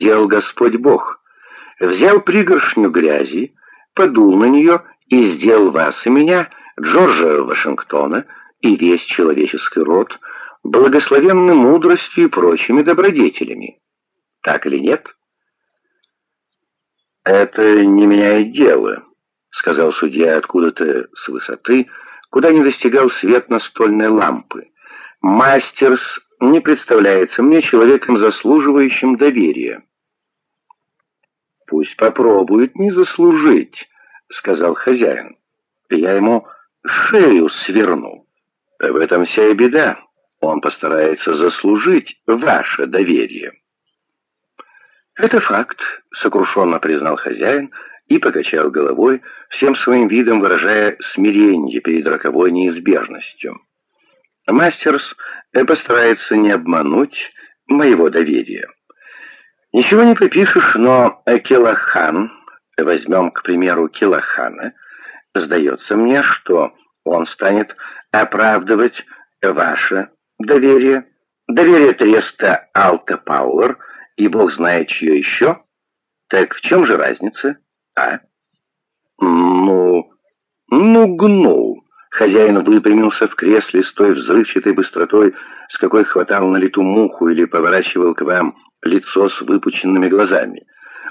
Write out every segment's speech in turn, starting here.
делал Господь Бог. Взял пригоршню грязи, подул на нее и сделал вас и меня, Джорджа Вашингтона, и весь человеческий род, благословенны мудростью и прочими добродетелями. Так или нет? «Это не меняет дело», — сказал судья откуда-то с высоты, куда не достигал свет настольной лампы. «Мастерс не представляется мне человеком, заслуживающим доверия». «Пусть попробует не заслужить», — сказал хозяин. «Я ему шею сверну. В этом вся и беда. Он постарается заслужить ваше доверие». «Это факт», — сокрушенно признал хозяин и покачал головой, всем своим видом выражая смирение перед роковой неизбежностью. Мастерс постарается не обмануть моего доверия. Ничего не попишешь, но Келахан, возьмем, к примеру, Келахана, сдается мне, что он станет оправдывать ваше доверие, доверие треста Алта Пауэр и бог знает чье еще. Так в чем же разница, а? Ну, ну, гнул. Хозяин выпрямился в кресле с той взрывчатой быстротой, с какой хватал на лету муху или поворачивал к вам лицо с выпученными глазами.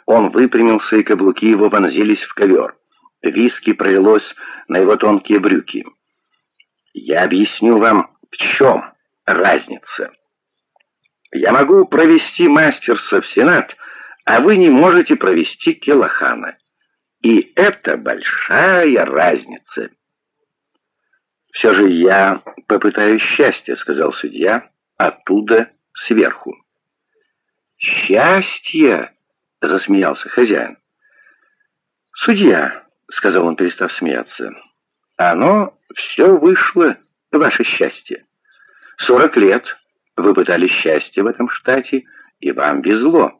Он выпрямился, и каблуки его вонзились в ковер. Виски пролилось на его тонкие брюки. «Я объясню вам, в чем разница. Я могу провести мастерса в Сенат, а вы не можете провести Келахана. И это большая разница». «Все же я попытаюсь счастья», — сказал судья, — «оттуда сверху». «Счастье!» — засмеялся хозяин. «Судья», — сказал он, перестав смеяться, — «оно все вышло, ваше счастье. Сорок лет вы пытались счастье в этом штате, и вам везло.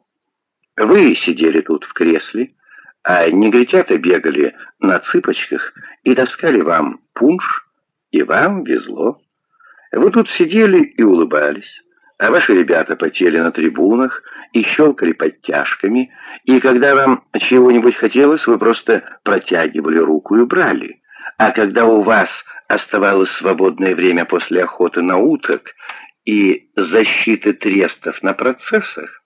Вы сидели тут в кресле, а негритята бегали на цыпочках и таскали вам пунш, и вам везло. Вы тут сидели и улыбались, а ваши ребята потели на трибунах и щелкали подтяжками, и когда вам чего-нибудь хотелось, вы просто протягивали руку и брали. А когда у вас оставалось свободное время после охоты на уток и защиты трестов на процессах,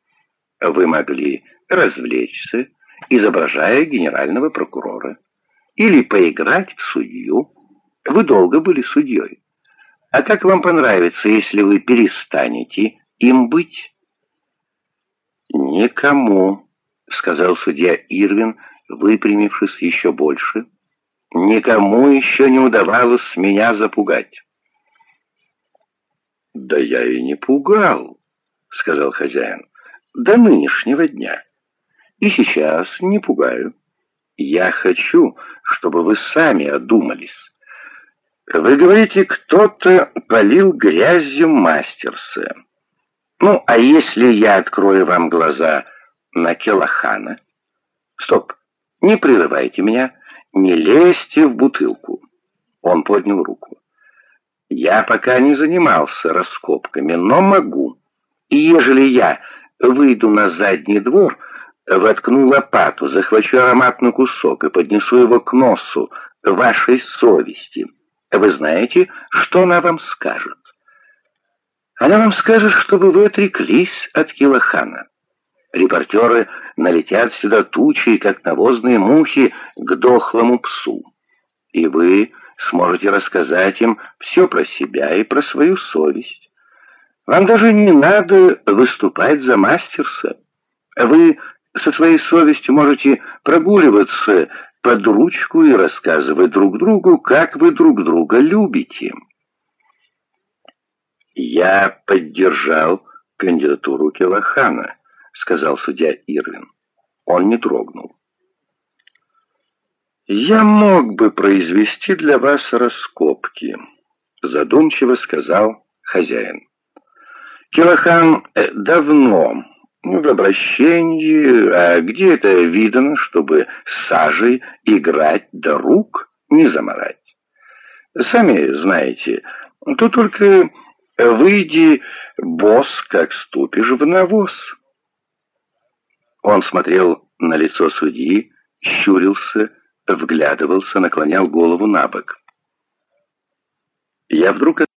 вы могли развлечься, изображая генерального прокурора, или поиграть в судью, вы долго были судьей. А как вам понравится, если вы перестанете им быть? Никому, сказал судья Ирвин, выпрямившись еще больше. Никому еще не удавалось меня запугать. Да я и не пугал, сказал хозяин, до нынешнего дня. И сейчас не пугаю. Я хочу, чтобы вы сами одумались. Вы говорите, кто-то полил грязью мастерса. Ну, а если я открою вам глаза на Келахана? Стоп, не прерывайте меня, не лезьте в бутылку. Он поднял руку. Я пока не занимался раскопками, но могу. И ежели я выйду на задний двор, воткну лопату, захвачу ароматный кусок и поднесу его к носу вашей совести — вы знаете, что она вам скажет? Она вам скажет, чтобы вы отреклись от Килохана. Репортеры налетят сюда тучей, как навозные мухи, к дохлому псу. И вы сможете рассказать им все про себя и про свою совесть. Вам даже не надо выступать за мастерса. Вы со своей совестью можете прогуливаться под ручку и рассказывать друг другу, как вы друг друга любите. «Я поддержал кандидатуру Келахана», — сказал судья Ирвин. Он не трогнул. «Я мог бы произвести для вас раскопки», — задумчиво сказал хозяин. Келахан э, давно в обращении, а где это видано, чтобы сажей играть до рук не заморать? Сами знаете, тут только выйди, босс, как ступишь в навоз. Он смотрел на лицо судьи, щурился, вглядывался, наклонял голову на бок. Я вдруг